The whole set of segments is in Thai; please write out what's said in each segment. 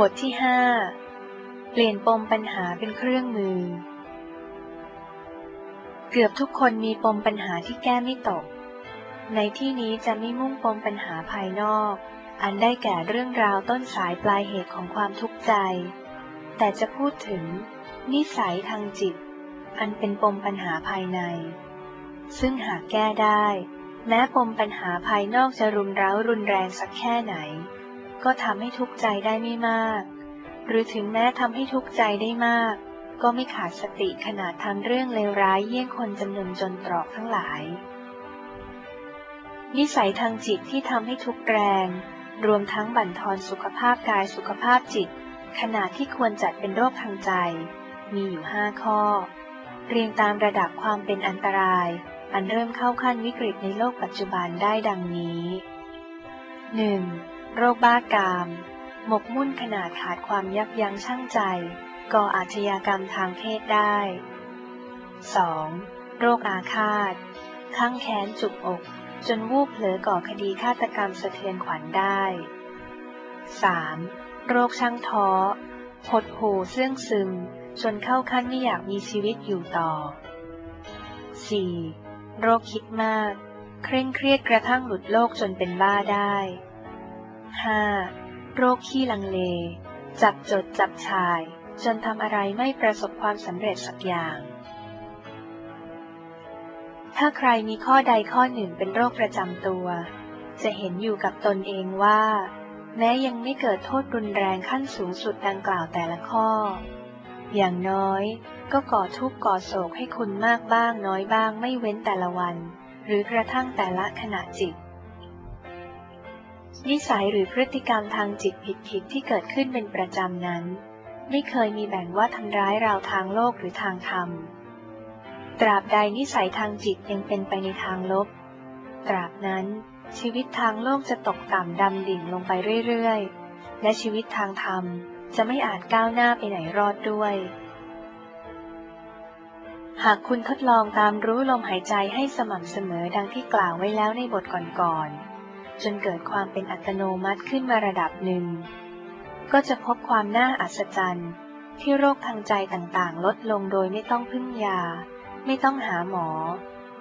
บทที่ห้าเปลี่ยนปมปัญหาเป็นเครื่องมือ เกือบทุกคนมีปมปัญหาที่แก้ไม่ตก ในที่นี้จะไม่มุ่งปมปัญหาภายนอก อันได้แก่เรื่องราวต้นสายปลายเหตุของความทุกข์ใจ แต่จะพูดถึง นิสัยทางจิต อันเป็นปมปัญหาภายใน ซึ่งหากแก้ได้ แม้ปมปัญหาภายนอกจะรุนแร้ารุนแรงสักแค่ไหน ก็ทำให้ทุกข์ใจได้ไม่มาก หรือถึงแม้ทำให้ทุกข์ใจได้มาก ก็ไม่ขาดสติขนาดทำเรื่องเลวร้ายเยี่ยงคนจำนวนจนตรอกทั้งหลาย นิสัยทางจิตที่ทำให้ทุกข์แรง รวมทั้งบั่นทอนสุขภาพกายสุขภาพจิต ขนาดที่ควรจัดเป็นโรคทางใจ มีอยู่ห้าข้อ เรียงตามระดับความเป็นอันตราย อันเริ่มเข้าขั้นวิกฤตในโลกปัจจุบันได้ดังนี้ 1. โรคบ้ากาม หมกมุ่นขนาดขาดความยับยั้งชั่งใจ ก่ออาชญากรรมทางเพศได้ 2. โรคอาฆาตข้างแค้นจุกอก จนวูบเผลอก่อคดีฆาตกรรมสะเทือนขวัญได้ 3. โรคช่างท้อหดหู่เสื่องซึม จนเข้าขั้นไม่อยากมีชีวิตอยู่ต่อ 4. โรคคิดมาก เคร่งเครียดกระทั่งหลุดโลกจนเป็นบ้าได้ 5. โรคขี้ลังเล จับจดจับชาย จนทำอะไรไม่ประสบความสำเร็จสักอย่าง ถ้าใครมีข้อใดข้อหนึ่งเป็นโรคประจำตัว จะเห็นอยู่กับตนเองว่า แม้ยังไม่เกิดโทษรุนแรงขั้นสูงสุดดังกล่าวแต่ละข้อ อย่างน้อยก็ก่อทุกข์ก่อโศกให้คุณมากบ้างน้อยบ้างไม่เว้นแต่ละวัน หรือกระทั่งแต่ละขณะจิต นิสัยหรือพฤติกรรมทางจิตผิดๆที่เกิดขึ้นเป็นประจำนั้น ไม่เคยมีแบ่งว่าทำร้ายเราทางโลกหรือทางธรรม ตราบใดนิสัยทางจิตยังเป็นไปในทางลบ ตราบนั้นชีวิตทางโลกจะตกต่ำดำดิ่งลงไปเรื่อยๆ และชีวิตทางธรรมจะไม่อาจก้าวหน้าไปไหนรอดด้วย หากคุณทดลองตามรู้ลมหายใจให้สม่ำเสมอดังที่กล่าวไว้แล้วในบทก่อนๆ จนเกิดความเป็นอัตโนมัติขึ้นมาระดับหนึ่ง ก็จะพบความน่าอัศจรรย์ ที่โรคทางใจต่างๆ ลดลงโดยไม่ต้องพึ่งยา ไม่ต้องหาหมอ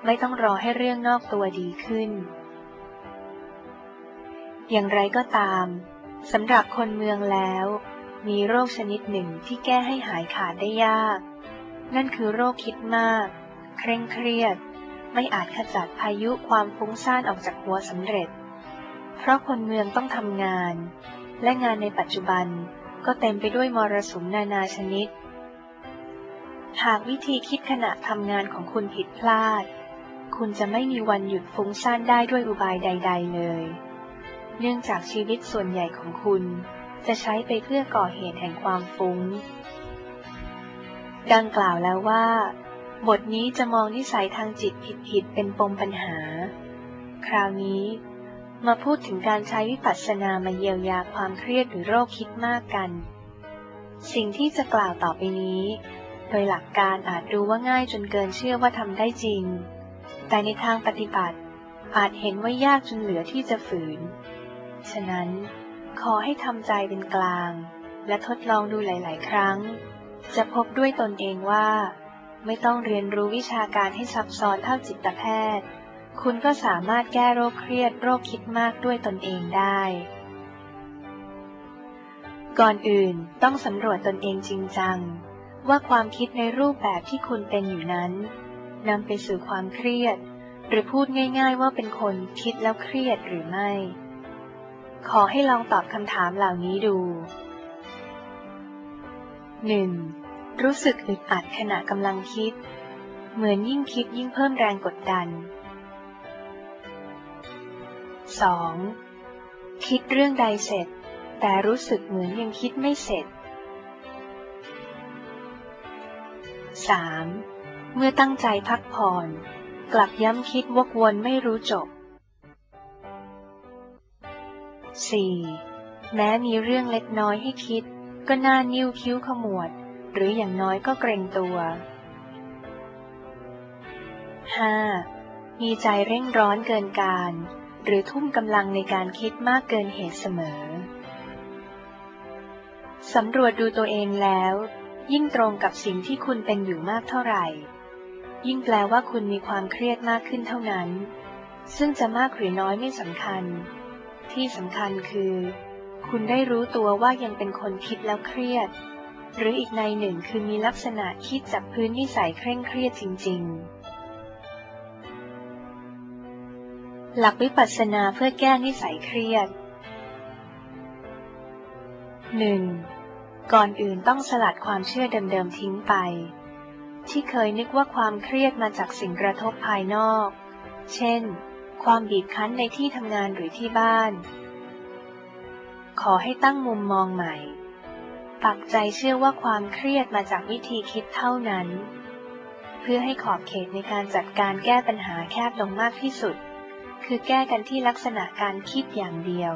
ไม่ต้องรอให้เรื่องนอกตัวดีขึ้น อย่างไรก็ตามสำหรับคนเมืองแล้ว มีโรคชนิดหนึ่งที่แก้ให้หายขาดได้ยาก นั่นคือโรคคิดมาก เคร่งเครียด ไม่อาจขจัดพายุความฟุ้งซ่านออกจากหัวสำเร็จ เพราะคนเมืองต้องทำงาน และงานในปัจจุบันก็เต็มไปด้วยมรสุมนานาชนิด หากวิธีคิดขณะทำงานของคุณผิดพลาด คุณจะไม่มีวันหยุดฟุ้งซ่านได้ด้วยอุบายใด ๆ เลย เนื่องจากชีวิตส่วนใหญ่ของคุณ จะใช้ไปเพื่อก่อเหตุแห่งความฟุ้ง ดังกล่าวแล้วว่า บทนี้จะมองนิสัยทางจิตผิดๆเป็นปมปัญหา คราวนี้ มาพูดถึงการใช้วิปัสสนามาเยียวยาความเครียดหรือโรคคิดมากกัน สิ่งที่จะกล่าวต่อไปนี้ โดยหลักการอาจดูว่าง่ายจนเกินเชื่อว่าทำได้จริง แต่ในทางปฏิบัติ อาจเห็นว่ายากจนเหลือที่จะฝืน ฉะนั้น ขอให้ทำใจเป็นกลาง และทดลองดูหลาย ๆ ครั้ง จะพบด้วยตนเองว่า ไม่ต้องเรียนรู้วิชาการให้ซับซ้อนเท่าจิตแพทย์ คุณก็สามารถแก้โรคเครียดโรคคิดมากด้วยตนเองได้ ก่อนอื่นต้องสำรวจตนเองจริงจัง ว่าความคิดในรูปแบบที่คุณเป็นอยู่นั้นนำไปสู่ความเครียด หรือพูดง่าย ๆ ว่าเป็นคนคิดแล้วเครียดหรือไม่ ขอให้ลองตอบคำถามเหล่านี้ดู 1. รู้สึกอึดอัดขณะกำลังคิด เหมือนยิ่งคิดยิ่งเพิ่มแรงกดดัน 2. คิดเรื่องใดเสร็จ แต่รู้สึกเหมือนยังคิดไม่เสร็จ 3. เมื่อตั้งใจพักผ่อน กลับย้ำคิดวกวนไม่รู้จบ 4. แม้มีเรื่องเล็กน้อยให้คิด ก็น่านิ้วคิ้วขมวด หรืออย่างน้อยก็เกรงตัว 5. มีใจเร่งร้อนเกินการ หรือทุ่มกำลังในการคิดมากเกินเหตุเสมอ สำรวจดูตัวเองแล้ว ยิ่งตรงกับสิ่งที่คุณเป็นอยู่มากเท่าไหร่ ยิ่งแปลว่าคุณมีความเครียดมากขึ้นเท่านั้น ซึ่งจะมากหรือน้อยไม่สำคัญ ที่สำคัญคือ คุณได้รู้ตัวว่ายังเป็นคนคิดแล้วเครียด หรืออีกในหนึ่งคือมีลักษณะคิดจากพื้นนิสัยเคร่งเครียดจริง ๆ หลักวิปัสสนาเพื่อแก้นิสัยเครียด 1. ก่อนอื่นต้องสลัดความเชื่อเดิมๆทิ้งไป ที่เคยนึกว่าความเครียดมาจากสิ่งกระทบภายนอก เช่น ความบีบคั้นในที่ทำงานหรือที่บ้าน ขอให้ตั้งมุมมองใหม่ ปักใจเชื่อว่าความเครียดมาจากวิธีคิดเท่านั้น เพื่อให้ขอบเขตในการจัดการแก้ปัญหาแคบลงมากที่สุด คือแก้กันที่ลักษณะการคิดอย่างเดียว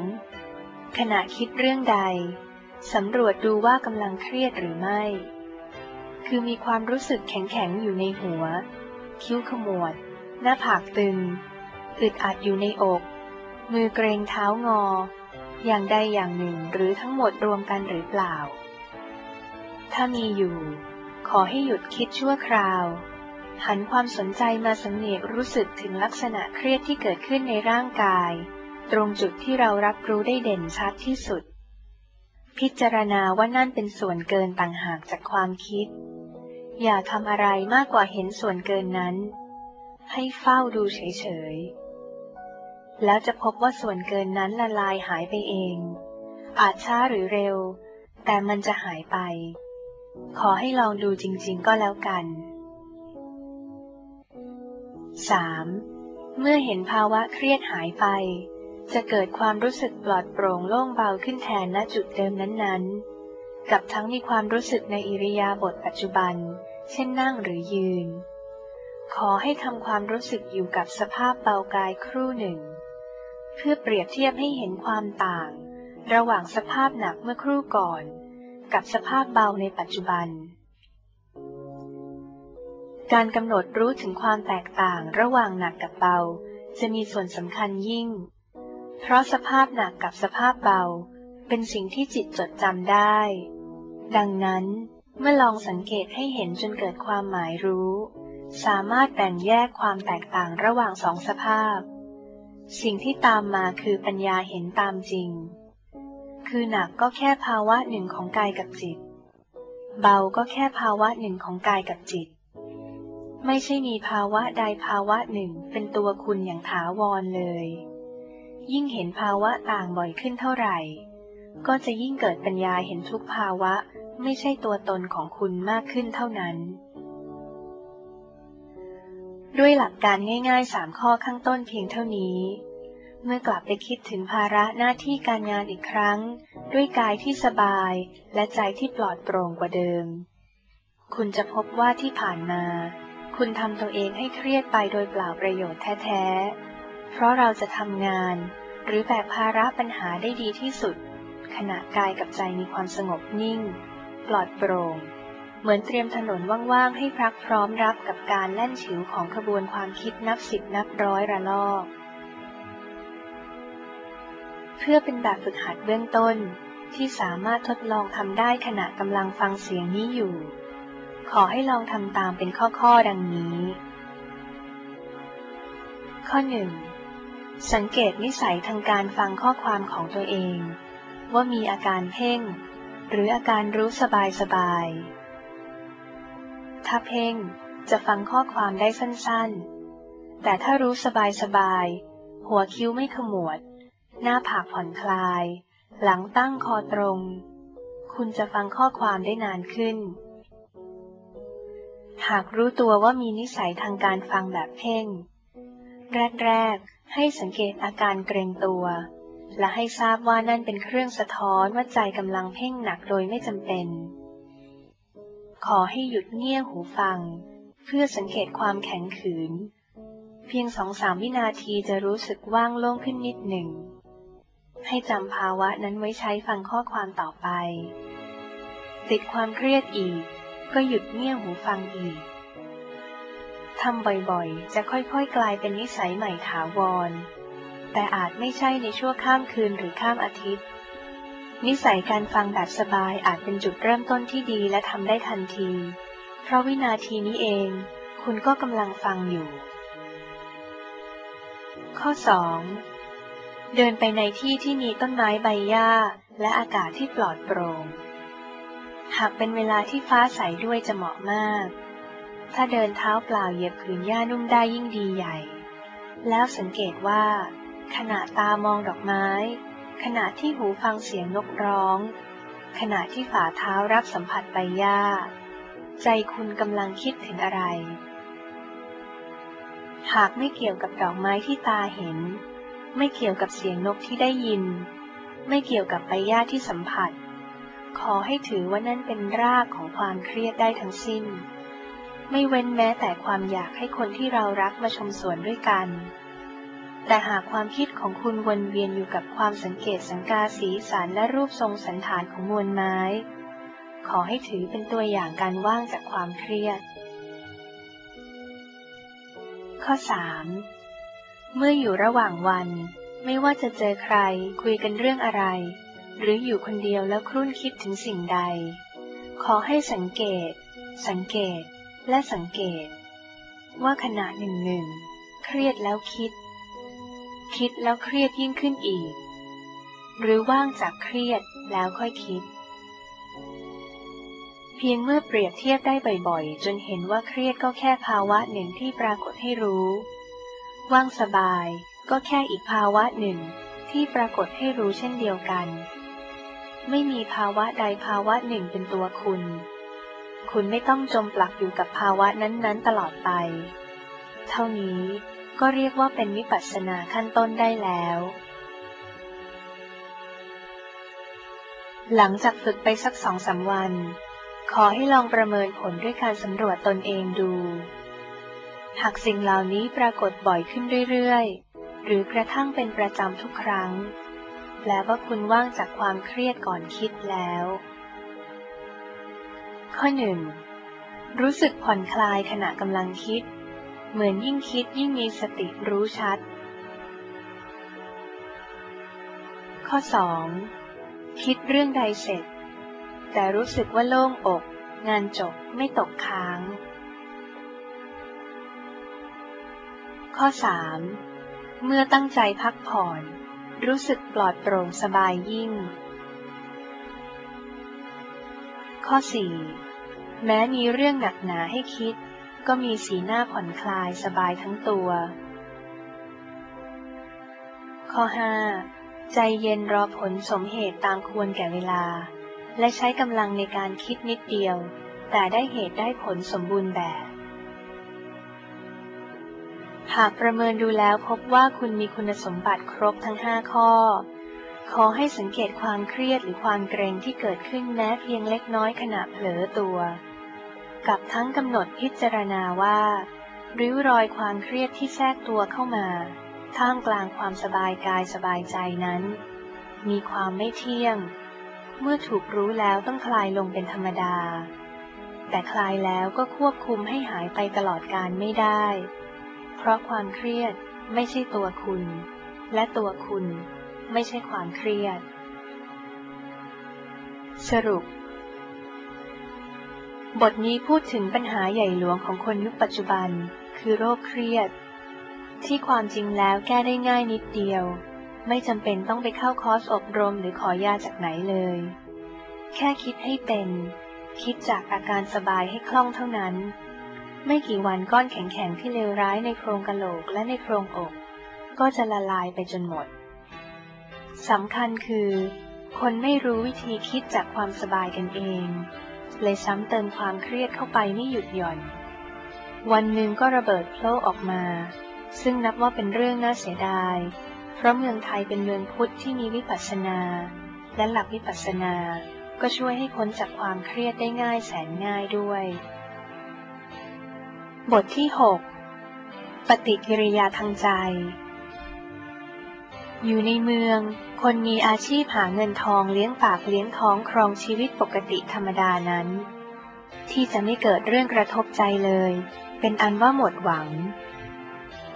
2. ขณะคิดเรื่องใด สำรวจดูว่ากำลังเครียดหรือไม่ คือมีความรู้สึกแข็งๆ อยู่ในหัว คิ้วขมวด หน้าผากตึง อึดอัดอยู่ในอก มือเกรงเท้างอ อย่างใดอย่างหนึ่งหรือทั้งหมดรวมกันหรือเปล่า ถ้ามีอยู่ ขอให้หยุดคิดชั่วคราว หันความสนใจมาสังเกตรู้สึกถึงลักษณะเครียดที่เกิดขึ้นในร่างกาย ตรงจุดที่เรารับรู้ได้เด่นชัดที่สุด พิจารณาว่านั่นเป็นส่วนเกินต่างหากจากความคิด อย่าทำอะไรมากกว่าเห็นส่วนเกินนั้น ให้เฝ้าดูเฉยๆ แล้วจะพบว่าส่วนเกินนั้นละลายหายไปเองอาจช้าหรือเร็ว แต่มันจะหายไป ขอให้ลองดูจริง ๆ ก็แล้วกัน 3. เมื่อเห็นภาวะเครียดหายไป จะเกิดความรู้สึกปลอดโปร่งโล่งเบาขึ้นแทนณจุดเดิมนั้นๆ กับทั้งมีความรู้สึกในอิริยาบถปัจจุบัน เช่นนั่งหรือยืน ขอให้ทำความรู้สึกอยู่กับสภาพเบากายครู่หนึ่ง เพื่อเปรียบเทียบให้เห็นความต่าง ระหว่างสภาพหนักเมื่อครู่ก่อน กับสภาพเบาในปัจจุบัน การกำหนดรู้ถึงความแตกต่างระหว่างหนักกับเบา จะมีส่วนสำคัญยิ่ง เพราะสภาพหนักกับสภาพเบา เป็นสิ่งที่จิตจดจำได้ ดังนั้นเมื่อลองสังเกตให้เห็นจนเกิดความหมายรู้ สามารถแบ่งแยกความแตกต่างระหว่างสองสภาพ สิ่งที่ตามมาคือปัญญาเห็นตามจริง คือหนักก็แค่ภาวะหนึ่งของกายกับจิต เบาก็แค่ภาวะหนึ่งของกายกับจิต ไม่ใช่มีภาวะใดภาวะหนึ่งเป็นตัวคุณอย่างถาวรเลย ยิ่งเห็นภาวะต่างบ่อยขึ้นเท่าไหร่ ก็จะยิ่งเกิดปัญญาเห็นทุกภาวะไม่ใช่ตัวตนของคุณมากขึ้นเท่านั้น ด้วยหลักการง่ายๆสามข้อข้างต้นเพียงเท่านี้ เมื่อกลับไปคิดถึงภาระหน้าที่การงานอีกครั้ง ด้วยกายที่สบายและใจที่ปลอดโปร่งกว่าเดิม คุณจะพบว่าที่ผ่านมา คุณทำตัวเองให้เครียดไปโดยเปล่าประโยชน์แท้ๆ เพราะเราจะทำงาน หรือแบกภาระปัญหาได้ดีที่สุด ขณะกายกับใจมีความสงบนิ่ง ปลอดโปร่ง เหมือนเตรียมถนนว่างๆ ให้พรักพร้อมรับกับการแล่นฉิวของขบวนความคิดนับสิบนับร้อยระลอก เพื่อเป็นแบบฝึกหัดเบื้องต้นที่สามารถทดลองทำได้ขณะกำลังฟังเสียงนี้อยู่ ขอให้ลองทำตามเป็นข้อๆดังนี้ ข้อหนึ่งสังเกตนิสัยทางการฟังข้อความของตัวเอง ว่ามีอาการเพ่ง หรืออาการรู้สบายสบาย ถ้าเพ่งจะฟังข้อความได้สั้นๆ แต่ถ้ารู้สบายสบาย หัวคิ้วไม่ขมวด หน้าผากผ่อนคลาย หลังตั้งคอตรง คุณจะฟังข้อความได้นานขึ้น หากรู้ตัวว่ามีนิสัยทางการฟังแบบเพ่ง แรกให้สังเกตอาการเกรงตัว และให้ทราบว่านั่นเป็นเครื่องสะท้อนว่าใจกำลังเพ่งหนักโดยไม่จำเป็น ขอให้หยุดเงี่ยหูฟัง เพื่อสังเกตความแข็งขืน เพียงสองสามวินาทีจะรู้สึกว่างโล่งขึ้นนิดหนึ่ง ให้จำภาวะนั้นไว้ใช้ฟังข้อความต่อไป ติดความเครียดอีก ก็หยุดเงี่ยหูฟังอีกทำบ่อยๆ จะค่อยๆ กลายเป็นนิสัยใหม่ถาวร แต่อาจไม่ใช่ในชั่วข้ามคืนหรือข้ามอาทิตย์ นิสัยการฟังแบบสบายอาจเป็นจุดเริ่มต้นที่ดีและทำได้ทันที เพราะวินาทีนี้เอง คุณก็กำลังฟังอยู่ ข้อ 2. เดินไปในที่ที่มีต้นไม้ใบหญ้า และอากาศที่ปลอดโปร่ง หากเป็นเวลาที่ฟ้าใสด้วยจะเหมาะมาก ถ้าเดินเท้าเปล่าเหยียบผืนหญ้านุ่มได้ยิ่งดีใหญ่ แล้วสังเกตว่า ขณะตามองดอกไม้ ขณะที่หูฟังเสียงนกร้อง ขณะที่ฝ่าเท้ารับสัมผัสใบหญ้า ใจคุณกำลังคิดถึงอะไร หากไม่เกี่ยวกับดอกไม้ที่ตาเห็น ไม่เกี่ยวกับเสียงนกที่ได้ยิน ไม่เกี่ยวกับใบหญ้าที่สัมผัส ขอให้ถือว่านั่นเป็นรากของความเครียดได้ทั้งสิ้น ไม่เว้นแม้แต่ความอยากให้คนที่เรารักมาชมสวนด้วยกัน แต่หากความคิดของคุณวนเวียนอยู่กับความสังเกตสังกาสีสันและรูปทรงสันฐานของมวลไม้ ขอให้ถือเป็นตัวอย่างการว่างจากความเครียด ข้อ 3. เมื่ออยู่ระหว่างวันไม่ว่าจะเจอใครคุยกันเรื่องอะไร หรืออยู่คนเดียวแล้วครุ่นคิดถึงสิ่งใด ขอให้สังเกต สังเกต และสังเกต ว่าขณะหนึ่งหนึ่งเครียดแล้วคิด คิดแล้วเครียดยิ่งขึ้นอีก หรือว่างจากเครียดแล้วค่อยคิด เพียงเมื่อเปรียบเทียบได้บ่อยๆ จนเห็นว่าเครียดก็แค่ภาวะหนึ่งที่ปรากฏให้รู้ ว่างสบายก็แค่อีกภาวะหนึ่งที่ปรากฏให้รู้เช่นเดียวกัน ไม่มีภาวะใดภาวะหนึ่งเป็นตัวคุณ คุณไม่ต้องจมปลักอยู่กับภาวะนั้นๆ ตลอดไป เท่านี้ก็เรียกว่าเป็นวิปัสสนาขั้นต้นได้แล้ว หลังจากฝึกไปสักสองสาวัน ขอให้ลองประเมินผลด้วยการสำรวจตนเองดู หากสิ่งเหล่านี้ปรากฏบ่อยขึ้นเรื่อยๆ หรือกระทั่งเป็นประจำทุกครั้ง แปลว่าคุณว่างจากความเครียดก่อนคิดแล้ว ข้อหนึ่งรู้สึกผ่อนคลายขณะกำลังคิด เหมือนยิ่งคิดยิ่งมีสติรู้ชัด ข้อ 2. คิดเรื่องใดเสร็จ แต่รู้สึกว่าโล่งอก งานจบไม่ตกค้าง ข้อ 3. เมื่อตั้งใจพักผ่อน รู้สึกปลอดโปร่งสบายยิ่ง ข้อ 4. แม้มีเรื่องหนักหนาให้คิด ก็มีสีหน้าผ่อนคลายสบายทั้งตัว ข้อ 5. ใจเย็นรอผลสมเหตุตามควรแก่เวลา และใช้กำลังในการคิดนิดเดียว แต่ได้เหตุได้ผลสมบูรณ์แบบ หากประเมินดูแล้วพบว่าคุณมีคุณสมบัติครบทั้ง 5 ข้อ ขอให้สังเกตความเครียดหรือความเกรงที่เกิดขึ้นแม้เพียงเล็กน้อยขณะเผลอตัว กับทั้งกำหนดพิจารณาว่า ริ้วรอยความเครียดที่แทรกตัวเข้ามา ท่ามกลางความสบายกายสบายใจนั้น มีความไม่เที่ยง เมื่อถูกรู้แล้วต้องคลายลงเป็นธรรมดา แต่คลายแล้วก็ควบคุมให้หายไปตลอดการไม่ได้ เพราะความเครียดไม่ใช่ตัวคุณ และตัวคุณไม่ใช่ความเครียด สรุป บทนี้พูดถึงปัญหาใหญ่หลวงของคนยุคปัจจุบัน คือโรคเครียด ที่ความจริงแล้วแก้ได้ง่ายนิดเดียว ไม่จำเป็นต้องไปเข้าคอร์สอบรมหรือขอยาจากไหนเลย แค่คิดให้เป็น คิดจากอาการสบายให้คล่องเท่านั้น ไม่กี่วันก้อนแข็งๆที่เลวร้ายในโครงกะโหลกและในโครงอก ก็จะละลายไปจนหมดสำคัญคือ คนไม่รู้วิธีคิดจากความสบายกันเอง เลยซ้ำเติมความเครียดเข้าไปไม่หยุดหย่อน วันหนึ่งก็ระเบิดโผล่ออกมา ซึ่งนับว่าเป็นเรื่องน่าเสียดาย เพราะเมืองไทยเป็นเมืองพุทธที่มีวิปัสสนา และหลักวิปัสสนา ก็ช่วยให้พ้นจากความเครียดได้ง่ายแสนง่ายด้วย บทที่ 6 ปฏิกิริยาทางใจ อยู่ในเมือง คนมีอาชีพหาเงินทองเลี้ยงปากเลี้ยงท้องครองชีวิตปกติธรรมดานั้น ที่จะไม่เกิดเรื่องกระทบใจเลย เป็นอันว่าหมดหวัง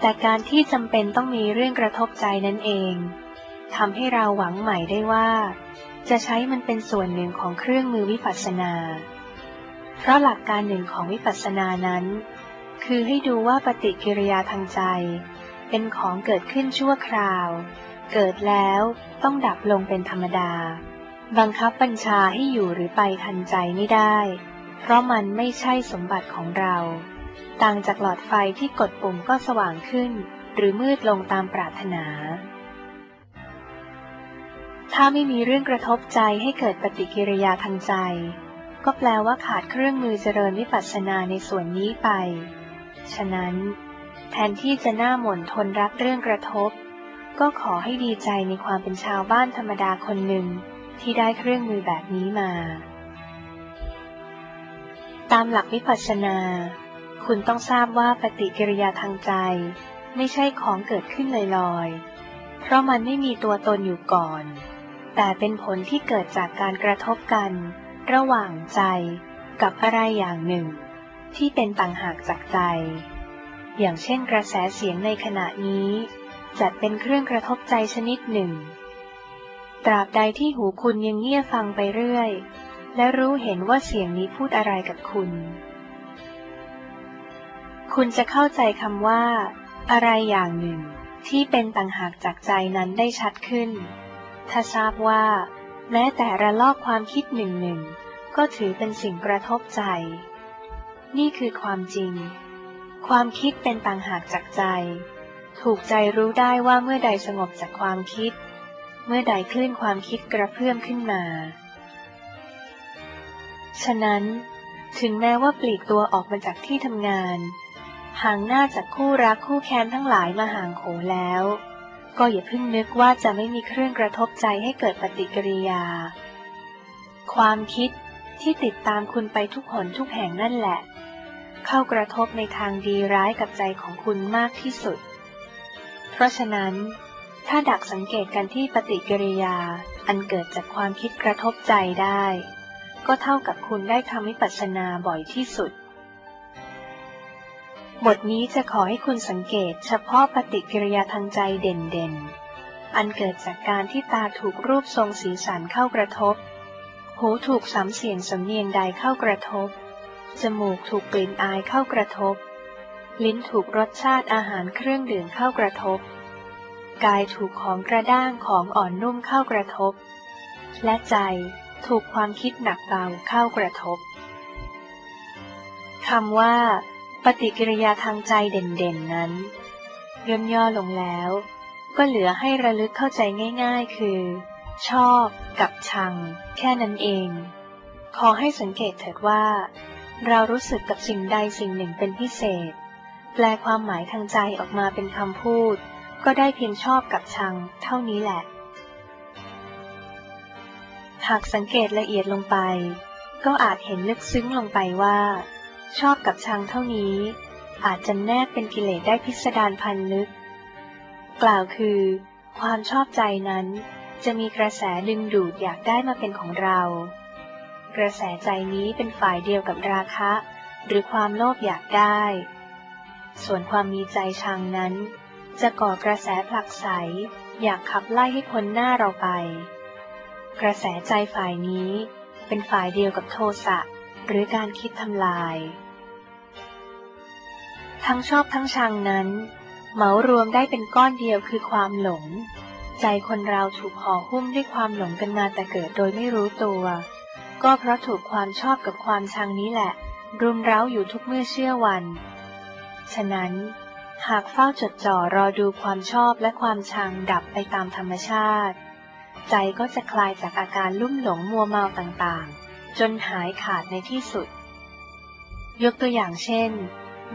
แต่การที่จำเป็นต้องมีเรื่องกระทบใจนั่นเองทำให้เราหวังใหม่ได้ว่า จะใช้มันเป็นส่วนหนึ่งของเครื่องมือวิปัสสนา เพราะหลักการหนึ่งของวิปัสสนานั้น คือให้ดูว่าปฏิกิริยาทางใจ เป็นของเกิดขึ้นชั่วคราว เกิดแล้วต้องดับลงเป็นธรรมดา บังคับบัญชาให้อยู่หรือไปทันใจไม่ได้ เพราะมันไม่ใช่สมบัติของเรา ต่างจากหลอดไฟที่กดปุ่มก็สว่างขึ้น หรือมืดลงตามปรารถนา ถ้าไม่มีเรื่องกระทบใจให้เกิดปฏิกิริยาทางใจก็แปลว่าขาดเครื่องมือเจริญวิปัสสนาในส่วนนี้ไป ฉะนั้น แทนที่จะหน้าหม่นทนรับเรื่องกระทบ ก็ขอให้ดีใจในความเป็นชาวบ้านธรรมดาคนหนึ่งที่ได้เครื่องมือแบบนี้มา ตามหลักวิปัสสนา คุณต้องทราบว่าปฏิกิริยาทางใจ ไม่ใช่ของเกิดขึ้นลอยๆ เพราะมันไม่มีตัวตนอยู่ก่อน แต่เป็นผลที่เกิดจากการกระทบกัน ระหว่างใจกับอะไรอย่างหนึ่ง ที่เป็นต่างหากจากใจ อย่างเช่นกระแสเสียงในขณะนี้ จัดเป็นเครื่องกระทบใจชนิดหนึ่ง ตราบใดที่หูคุณยังเงี่ยฟังไปเรื่อย และรู้เห็นว่าเสียงนี้พูดอะไรกับคุณ คุณจะเข้าใจคำว่า อะไรอย่างหนึ่ง ที่เป็นต่างหากจากใจนั้นได้ชัดขึ้น ถ้าทราบว่า แม้แต่ระลอกความคิดหนึ่งหนึ่งก็ถือเป็นสิ่งกระทบใจ นี่คือความจริง ความคิดเป็นต่างหากจากใจ ถูกใจรู้ได้ว่าเมื่อใดสงบจากความคิด เมื่อใดคลื่นความคิดกระเพื่อมขึ้นมา ฉะนั้น ถึงแม้ว่าปลีกตัวออกมาจากที่ทำงาน ห่างหน้าจากคู่รักคู่แค้นทั้งหลายมาห่างโขแล้ว ก็อย่าเพิ่งนึกว่าจะไม่มีเครื่องกระทบใจให้เกิดปฏิกิริยา ความคิดที่ติดตามคุณไปทุกหนทุกแห่งนั่นแหละ เข้ากระทบในทางดีร้ายกับใจของคุณมากที่สุด เพราะฉะนั้น ถ้าดักสังเกตกันที่ปฏิกิริยาอันเกิดจากความคิดกระทบใจได้ ก็เท่ากับคุณได้ทำวิปัสสนาบ่อยที่สุด บทนี้จะขอให้คุณสังเกตเฉพาะปฏิกิริยาทางใจเด่นๆ อันเกิดจากการที่ตาถูกรูปทรงสีสันเข้ากระทบ หูถูกสำเสียงสำเนียงใดเข้ากระทบ จมูกถูกกลิ่นอายเข้ากระทบ ลิ้นถูกรสชาติอาหารเครื่องดื่มเข้ากระทบ กายถูกของกระด้างของอ่อนนุ่มเข้ากระทบ และใจถูกความคิดหนักเบาเข้ากระทบคำว่า ปฏิกิริยาทางใจเด่นๆนั้นย่นย่อลงแล้ว ก็เหลือให้ระลึกเข้าใจง่ายๆ คือ ชอบกับชัง แค่นั้นเอง ขอให้สังเกตเถิดว่า เรารู้สึกกับสิ่งใดสิ่งหนึ่งเป็นพิเศษ แปลความหมายทางใจออกมาเป็นคำพูด ก็ได้เพียงชอบกับชัง เท่านี้แหละ หากสังเกตละเอียดลงไป ก็อาจเห็นลึกซึ้งลงไปว่า ชอบกับชังเท่านี้ อาจจะแนบเป็นกิเลสได้พิสดารพันลึก กล่าวคือ ความชอบใจนั้น จะมีกระแสดึงดูดอยากได้มาเป็นของเรา กระแสใจนี้เป็นฝ่ายเดียวกับราคะ หรือความโลภอยากได้ ส่วนความมีใจชังนั้น จะก่อกระแสผลักไสอยากขับไล่ให้พ้นหน้าเราไป กระแสใจฝ่ายนี้เป็นฝ่ายเดียวกับโทสะหรือการคิดทำลาย ทั้งชอบทั้งชังนั้น เหมารวมได้เป็นก้อนเดียวคือความหลง ใจคนเราถูกห่อหุ้มด้วยความหลงกันมาแต่เกิดโดยไม่รู้ตัว ก็เพราะถูกความชอบกับความชังนี้แหละ รุมเร้าอยู่ทุกเมื่อเชื่อวัน ฉะนั้น หากเฝ้าจดจ่อรอดูความชอบและความชังดับไปตามธรรมชาติ ใจก็จะคลายจากอาการลุ่มหลงมัวเมาต่างๆ จนหายขาดในที่สุด ยกตัวอย่างเช่น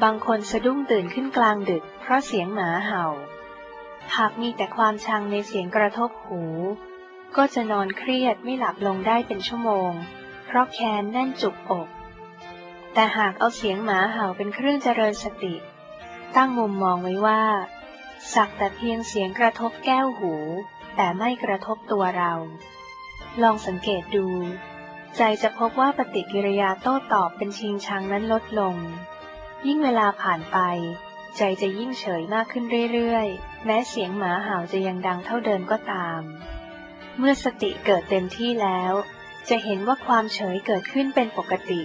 บางคนสะดุ้งตื่นขึ้นกลางดึก เพราะเสียงหมาเห่า หากมีแต่ความชังในเสียงกระทบหู ก็จะนอนเครียดไม่หลับลงได้เป็นชั่วโมง เพราะแค้นแน่นจุกอก แต่หากเอาเสียงหมาเห่าเป็นเครื่องเจริญสติ ตั้งมุมมองไว้ว่า สักแต่เพียงเสียงกระทบแก้วหู แต่ไม่กระทบตัวเรา ลองสังเกตดู ใจจะพบว่าปฏิกิริยาโต้ตอบเป็นชิงชังนั้นลดลง ยิ่งเวลาผ่านไป ใจจะยิ่งเฉยมากขึ้นเรื่อยๆ แม้เสียงหมาเห่าจะยังดังเท่าเดิมก็ตาม เมื่อสติเกิดเต็มที่แล้ว จะเห็นว่าความเฉยเกิดขึ้นเป็นปกติ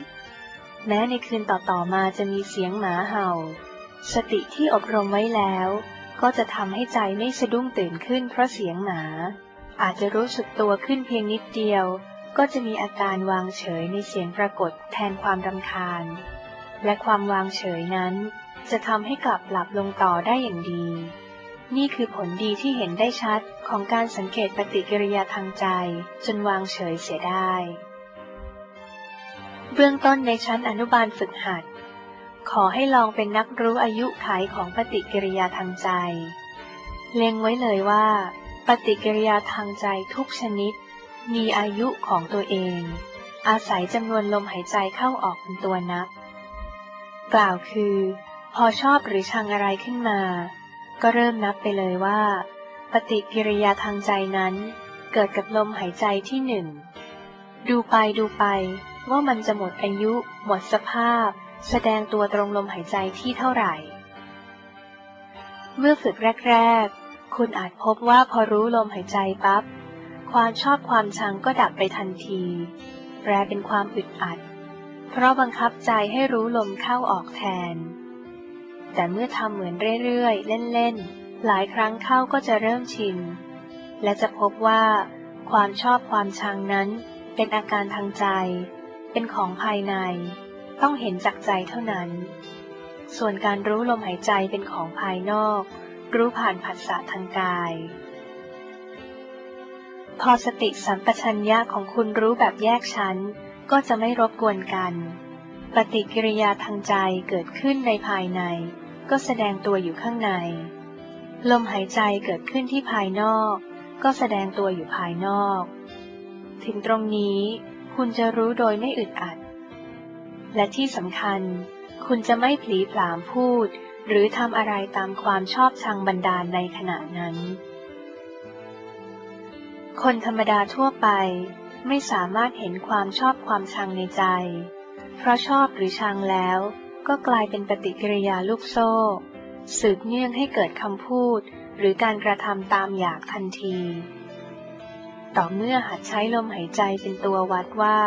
แม้ในคืนต่อๆมาจะมีเสียงหมาเห่า สติที่อบรมไว้แล้ว ก็จะทำให้ใจไม่สะดุ้งตื่นขึ้นเพราะเสียงหมา อาจจะรู้สึกตัวขึ้นเพียงนิดเดียว ก็จะมีอาการวางเฉยในเสียงปรากฏแทนความรำคาญ และความวางเฉยนั้น จะทำให้กลับหลับลงต่อได้อย่างดี นี่คือผลดีที่เห็นได้ชัด ของการสังเกตปฏิกิริยาทางใจ จนวางเฉยเสียได้ เบื้องต้นในชั้นอนุบาลฝึกหัด ขอให้ลองเป็นนักรู้อายุขัยของปฏิกิริยาทางใจ เล็งไว้เลยว่า ปฏิกิริยาทางใจทุกชนิด มีอายุของตัวเอง อาศัยจำนวนลมหายใจเข้าออกเป็นตัวนับ กล่าวคือ พอชอบหรือชังอะไรขึ้นมา ก็เริ่มนับไปเลยว่า ปฏิกิริยาทางใจนั้น เกิดกับลมหายใจที่หนึ่ง ดูไปดูไป ว่ามันจะหมดอายุ หมดสภาพ แสดงตัวตรงลมหายใจที่เท่าไหร่ เมื่อฝึกแรก ๆ คุณอาจพบว่าพอรู้ลมหายใจปับ๊บ ความชอบความชังก็ดับไปทันที แปลเป็นความอึดอัด เพราะบังคับใจให้รู้ลมเข้าออกแทน แต่เมื่อทำเหมือนเรื่อยๆ เล่นๆ หลายครั้งเข้าก็จะเริ่มชิน และจะพบว่า ความชอบความชังนั้น เป็นอาการทางใจ เป็นของภายใน ต้องเห็นจากใจเท่านั้น ส่วนการรู้ลมหายใจเป็นของภายนอก รู้ผ่านผัสสะทางกาย พอสติสัมปชัญญะของคุณรู้แบบแยกชั้น ก็จะไม่รบกวนกัน ปฏิกิริยาทางใจเกิดขึ้นในภายใน ก็แสดงตัวอยู่ข้างใน ลมหายใจเกิดขึ้นที่ภายนอก ก็แสดงตัวอยู่ภายนอก ถึงตรงนี้คุณจะรู้โดยไม่อึดอัด และที่สำคัญ คุณจะไม่ผลีผลามพูด หรือทำอะไรตามความชอบชังบันดาลในขณะนั้น คนธรรมดาทั่วไปไม่สามารถเห็นความชอบความชังในใจ เพราะชอบหรือชังแล้ว ก็กลายเป็นปฏิกิริยาลูกโซ่ สืบเนื่องให้เกิดคำพูด หรือการกระทำตามอยากทันที ต่อเมื่อหัดใช้ลมหายใจเป็นตัววัดว่า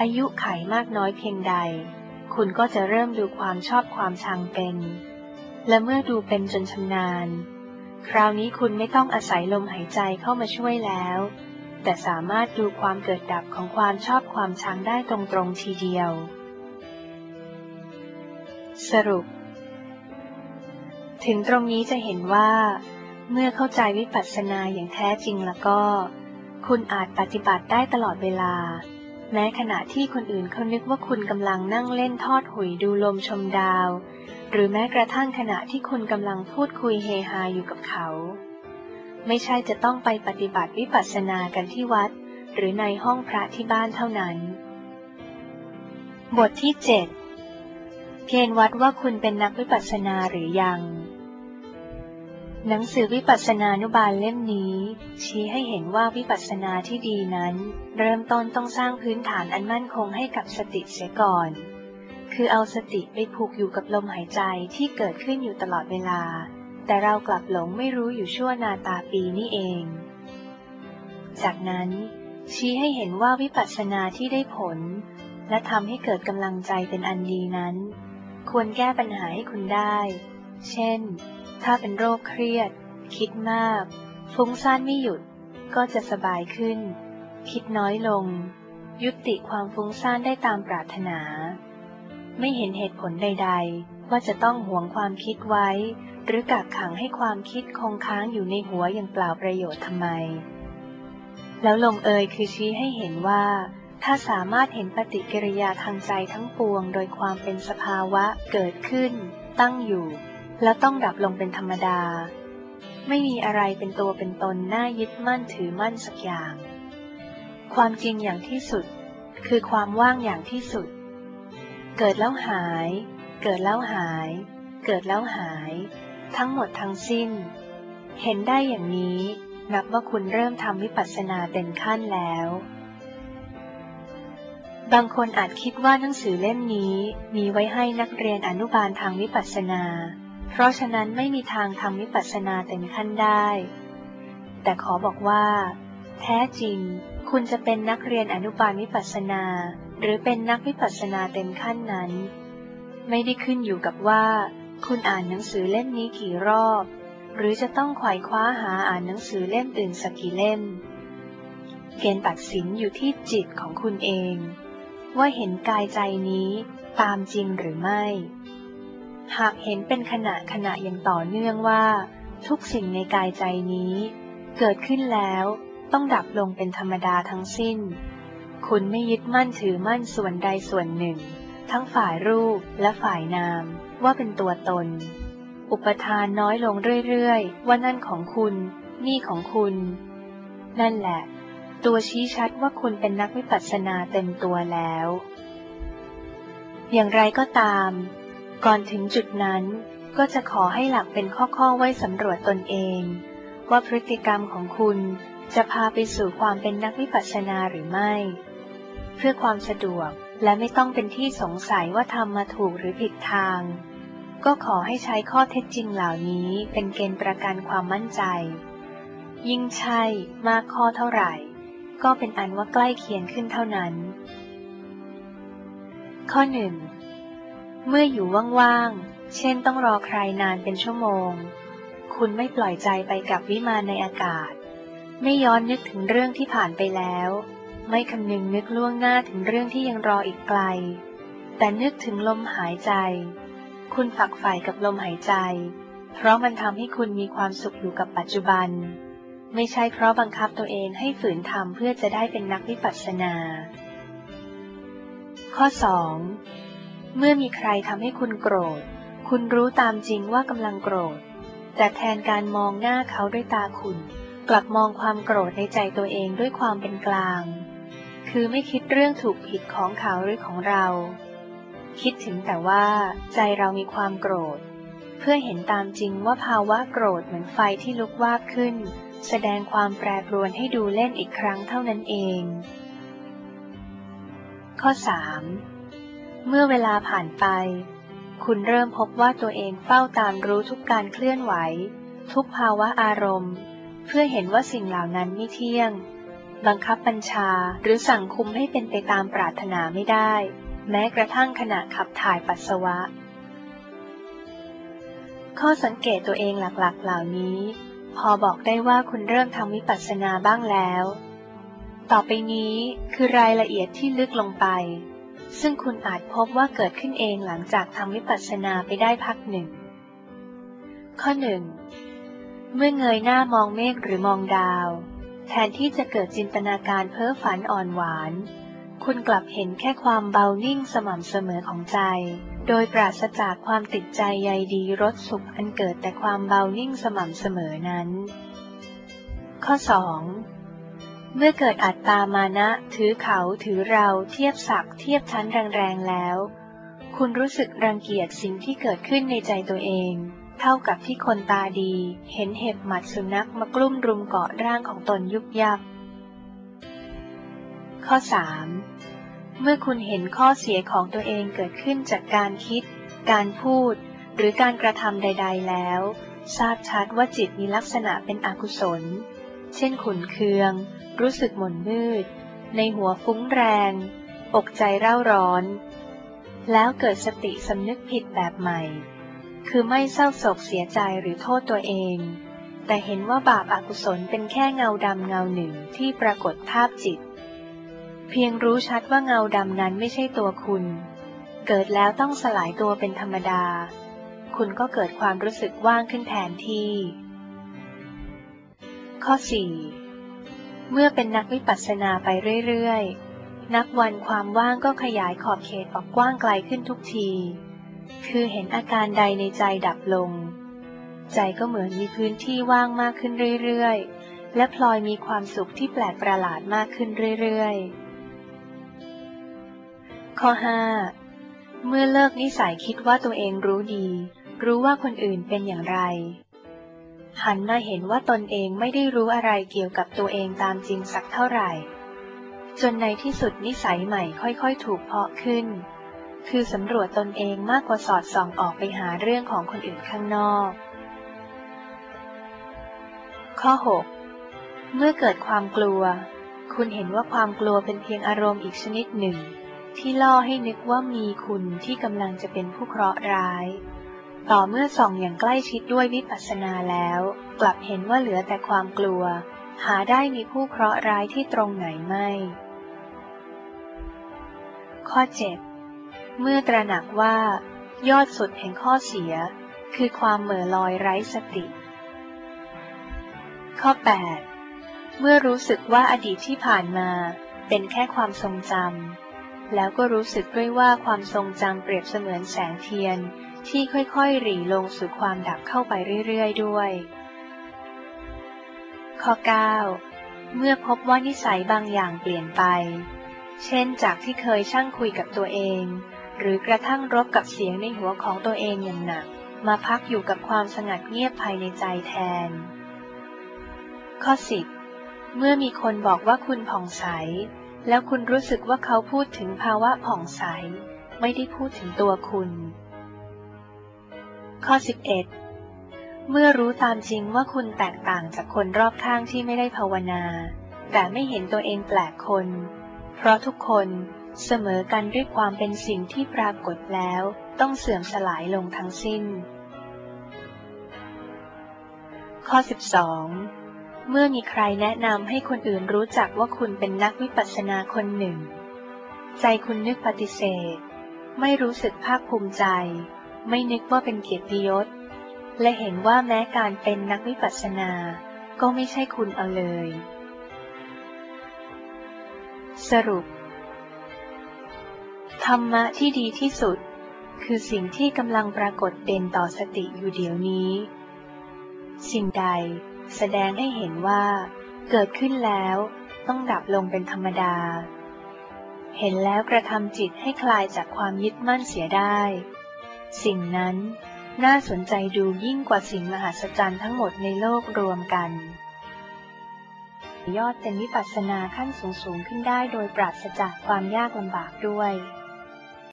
อายุไขมากน้อยเพียงใด คุณก็จะเริ่มดูความชอบความชังเป็น และเมื่อดูเป็นจนชำนาญ คราวนี้คุณไม่ต้องอาศัยลมหายใจเข้ามาช่วยแล้ว แต่สามารถดูความเกิดดับของความชอบความชังได้ตรงๆทีเดียว สรุป ถึงตรงนี้จะเห็นว่า เมื่อเข้าใจวิปัสสนาอย่างแท้จริงแล้วก็ คุณอาจปฏิบัติได้ตลอดเวลา แม้ขณะที่คนอื่นเขานึกว่าคุณกำลังนั่งเล่นทอดหุยดูลมชมดาว หรือแม้กระทั่งขณะที่คุณกำลังพูดคุยเฮฮาอยู่กับเขา ไม่ใช่จะต้องไปปฏิบัติวิปัสสนากันที่วัด หรือในห้องพระที่บ้านเท่านั้น บทที่เจ็ดเกณฑ์วัดว่าคุณเป็นนักวิปัสสนาหรือยัง หนังสือวิปัสสนานุบาลเล่มนี้ ชี้ให้เห็นว่าวิปัสสนาที่ดีนั้น เริ่มต้นต้องสร้างพื้นฐานอันมั่นคงให้กับสติเสียก่อน คือเอาสติไปผูกอยู่กับลมหายใจที่เกิดขึ้นอยู่ตลอดเวลา แต่เรากลับหลงไม่รู้อยู่ชั่วนาตาปีนี่เอง จากนั้น ชี้ให้เห็นว่าวิปัสสนาที่ได้ผล และทำให้เกิดกำลังใจเป็นอันดีนั้น ควรแก้ปัญหาให้คุณได้ เช่น ถ้าเป็นโรคเครียด คิดมาก ฟุ้งซ่านไม่หยุด ก็จะสบายขึ้น คิดน้อยลง ยุติความฟุ้งซ่านได้ตามปรารถนา ไม่เห็นเหตุผลใด ๆ ว่าจะต้องหวงความคิดไว้ หรือกักขังให้ความคิดคงค้างอยู่ในหัวอย่างเปล่าประโยชน์ทำไม แล้วลงเอยคือชี้ให้เห็นว่าถ้าสามารถเห็นปฏิกิริยาทางใจทั้งปวง โดยความเป็นสภาวะเกิดขึ้น ตั้งอยู่ แล้วต้องดับลงเป็นธรรมดา ไม่มีอะไรเป็นตัวเป็นตนน่ายึดมั่นถือมั่นสักอย่าง ความจริงอย่างที่สุด คือความว่างอย่างที่สุด เกิดแล้วหาย เกิดแล้วหาย เกิดแล้วหาย ทั้งหมดทั้งสิ้น เห็นได้อย่างนี้ นับว่าคุณเริ่มทำวิปัสสนาเป็นขั้นแล้วบางคนอาจคิดว่าหนังสือเล่มนี้มีไว้ให้นักเรียนอนุบาลทางวิปัสสนา เพราะฉะนั้นไม่มีทางทำวิปัสสนาเต็มขั้นได้ แต่ขอบอกว่า แท้จริง คุณจะเป็นนักเรียนอนุบาลวิปัสสนา หรือเป็นนักวิปัสสนาเต็มขั้นนั้น ไม่ได้ขึ้นอยู่กับว่า คุณอ่านหนังสือเล่มนี้กี่รอบ หรือจะต้องไขวายคว้าหาอ่านหนังสือเล่มอื่นสักกี่เล่ม เกณฑ์ตัดสินอยู่ที่จิตของคุณเอง ว่าเห็นกายใจนี้ตามจริงหรือไม่ หากเห็นเป็นขณะขณะอย่างต่อเนื่องว่า ทุกสิ่งในกายใจนี้ เกิดขึ้นแล้วต้องดับลงเป็นธรรมดาทั้งสิ้น คุณไม่ยึดมั่นถือมั่นส่วนใดส่วนหนึ่ง ทั้งฝ่ายรูปและฝ่ายนาม ว่าเป็นตัวตน อุปทานน้อยลงเรื่อยๆ ว่านั่นของคุณ นี่ของคุณ นั่นแหละ ตัวชี้ชัดว่าคุณเป็นนักวิปัสสนาเต็มตัวแล้ว อย่างไรก็ตาม ก่อนถึงจุดนั้นก็จะขอให้หลักเป็นข้อๆไว้สำรวจตนเอง ว่าพฤติกรรมของคุณจะพาไปสู่ความเป็นนักวิปัสสนาหรือไม่ เพื่อความสะดวกและไม่ต้องเป็นที่สงสัยว่าทำมาถูกหรือผิดทาง ก็ขอให้ใช้ข้อเท็จจริงเหล่านี้เป็นเกณฑ์ประกันความมั่นใจ ยิ่งใช่มากข้อเท่าไหร่ ก็เป็นอันว่าใกล้เคียงขึ้นเท่านั้น ข้อหนึ่ง เมื่ออยู่ว่างๆ เช่นต้องรอใครนานเป็นชั่วโมง คุณไม่ปล่อยใจไปกับวิมานในอากาศ ไม่ย้อนนึกถึงเรื่องที่ผ่านไปแล้ว ไม่คำนึงนึกล่วงหน้าถึงเรื่องที่ยังรออีกไกล แต่นึกถึงลมหายใจ คุณฝักใฝ่กับลมหายใจ เพราะมันทำให้คุณมีความสุขอยู่กับปัจจุบัน ไม่ใช่เพราะบังคับตัวเองให้ฝืนทำเพื่อจะได้เป็นนักวิปัสสนา ข้อ 2. เมื่อมีใครทำให้คุณโกรธ คุณรู้ตามจริงว่ากำลังโกรธ แต่แทนการมองหน้าเขาด้วยตาคุณ กลับมองความโกรธในใจตัวเองด้วยความเป็นกลาง คือไม่คิดเรื่องถูกผิดของเขาหรือของเรา คิดถึงแต่ว่าใจเรามีความโกรธ เพื่อเห็นตามจริงว่าภาวะโกรธเหมือนไฟที่ลุกวาบขึ้น แสดงความแปรปรวนให้ดูเล่นอีกครั้งเท่านั้นเอง ข้อ 3. เมื่อเวลาผ่านไป คุณเริ่มพบว่าตัวเองเฝ้าตามรู้ทุกการเคลื่อนไหว ทุกภาวะอารมณ์ เพื่อเห็นว่าสิ่งเหล่านั้นไม่เที่ยง บังคับบัญชาหรือสั่งคุมให้เป็นไปตามปรารถนาไม่ได้ แม้กระทั่งขณะขับถ่ายปัสสาวะ ข้อสังเกตตัวเองหลักๆ เหล่านี้ พอบอกได้ว่าคุณเริ่มทำวิปัสสนาบ้างแล้ว ต่อไปนี้คือรายละเอียดที่ลึกลงไป ซึ่งคุณอาจพบว่าเกิดขึ้นเองหลังจากทำวิปัสสนาไปได้พักหนึ่ง ข้อหนึ่งเมื่อเงยหน้ามองเมฆหรือมองดาว แทนที่จะเกิดจินตนาการเพ้อฝันอ่อนหวาน คุณกลับเห็นแค่ความเบานิ่งสม่ำเสมอของใจ โดยปราศจากความติดใจใยดีรสสุขอันเกิดแต่ความเบานิ่งสม่ำเสมอนั้น ข้อสอง เมื่อเกิดอัตตามานะถือเขาถือเราเทียบศักดิ์เทียบชั้นแรงๆแล้ว คุณรู้สึกรังเกียจสิ่งที่เกิดขึ้นในใจตัวเอง เท่ากับที่คนตาดี เห็นเห็บหมัดสุนัขมากลุ่มรุมเกาะร่างของตนยุบยับ ข้อ 3. เมื่อคุณเห็นข้อเสียของตัวเองเกิดขึ้นจากการคิด การพูด หรือการกระทำใด ๆ แล้ว ทราบชัดว่าจิตมีลักษณะเป็นอกุศล เช่นขุนเคือง รู้สึกหม่นมืด ในหัวฟุ้งแรง อกใจเร่าร้อน แล้วเกิดสติสำนึกผิดแบบใหม่ คือไม่เศร้าโศกเสียใจหรือโทษตัวเอง แต่เห็นว่าบาปอากุศลเป็นแค่เงาดำเงาหนึ่งที่ปรากฏภาพจิต เพียงรู้ชัดว่าเงาดำนั้นไม่ใช่ตัวคุณ เกิดแล้วต้องสลายตัวเป็นธรรมดา คุณก็เกิดความรู้สึกว่างขึ้นแทนที่ ข้อ 4 เมื่อเป็นนักวิปัสสนาไปเรื่อยๆ นับวันความว่างก็ขยายขอบเขตออกกว้างไกลขึ้นทุกที คือเห็นอาการใดในใจดับลง ใจก็เหมือนมีพื้นที่ว่างมากขึ้นเรื่อยๆ และพลอยมีความสุขที่แปลกประหลาดมากขึ้นเรื่อยๆ ข้อ 5 เมื่อเลิกนิสัยคิดว่าตัวเองรู้ดี รู้ว่าคนอื่นเป็นอย่างไร หันมาเห็นว่าตนเองไม่ได้รู้อะไรเกี่ยวกับตัวเองตามจริงสักเท่าไหร่ จนในที่สุดนิสัยใหม่ค่อยๆ ถูกเพาะขึ้น คือสำรวจตนเองมากกว่าสอดส่องออกไปหาเรื่องของคนอื่นข้างนอก ข้อ 6 เมื่อเกิดความกลัว คุณเห็นว่าความกลัวเป็นเพียงอารมณ์อีกชนิดหนึ่ง ที่ล่อให้นึกว่ามีคุณที่กำลังจะเป็นผู้เคราะห์ร้าย ต่อเมื่อส่องอย่างใกล้ชิดด้วยวิปัสสนาแล้ว กลับเห็นว่าเหลือแต่ความกลัว หาได้มีผู้เคราะห์ร้ายที่ตรงไหนไม่ ข้อ 7 เมื่อตระหนักว่า ยอดสุดแห่งข้อเสีย คือความเหม่อลอยไร้สติ ข้อ 8 เมื่อรู้สึกว่าอดีตที่ผ่านมาเป็นแค่ความทรงจำแล้วก็รู้สึกด้วยว่าความทรงจำเปรียบเสมือนแสงเทียน ที่ค่อยๆ หรี่ลงสู่ความดับเข้าไปเรื่อยๆ ด้วย ข้อ 9 เมื่อพบว่านิสัยบางอย่างเปลี่ยนไป เช่นจากที่เคยช่างคุยกับตัวเอง หรือกระทั่งรบกับเสียงในหัวของตัวเองอย่างหนัก มาพักอยู่กับความสงัดเงียบภายในใจแทน ข้อ 10 เมื่อมีคนบอกว่าคุณผ่องใส แล้วคุณรู้สึกว่าเขาพูดถึงภาวะผ่องใส ไม่ได้พูดถึงตัวคุณ ข้อ 11 เมื่อรู้ตามจริงว่าคุณแตกต่างจากคนรอบข้างที่ไม่ได้ภาวนา แต่ไม่เห็นตัวเองแปลกคน เพราะทุกคนเสมอกันด้วยความเป็นสิ่งที่ปรากฏแล้วต้องเสื่อมสลายลงทั้งสิ้น ข้อ 12 เมื่อมีใครแนะนำให้คนอื่นรู้จักว่าคุณเป็นนักวิปัสสนาคนหนึ่ง ใจคุณนึกปฏิเสธ ไม่รู้สึกภาคภูมิใจ ไม่นึกว่าเป็นเกียรติยศ และเห็นว่าแม้การเป็นนักวิปัสสนา ก็ไม่ใช่คุณเอาเลย สรุป ธรรมะที่ดีที่สุด คือสิ่งที่กำลังปรากฏเด่นต่อสติอยู่เดี๋ยวนี้ สิ่งใดแสดงให้เห็นว่า เกิดขึ้นแล้วต้องดับลงเป็นธรรมดา เห็นแล้วกระทำจิตให้คลายจากความยึดมั่นเสียได้ สิ่งนั้นน่าสนใจดูยิ่งกว่าสิ่งมหัศจรรย์ทั้งหมดในโลกรวมกัน ยอดเป็นวิปัสสนาขั้นสูงสูงขึ้นได้โดยปราศจากความยากลำบากด้วย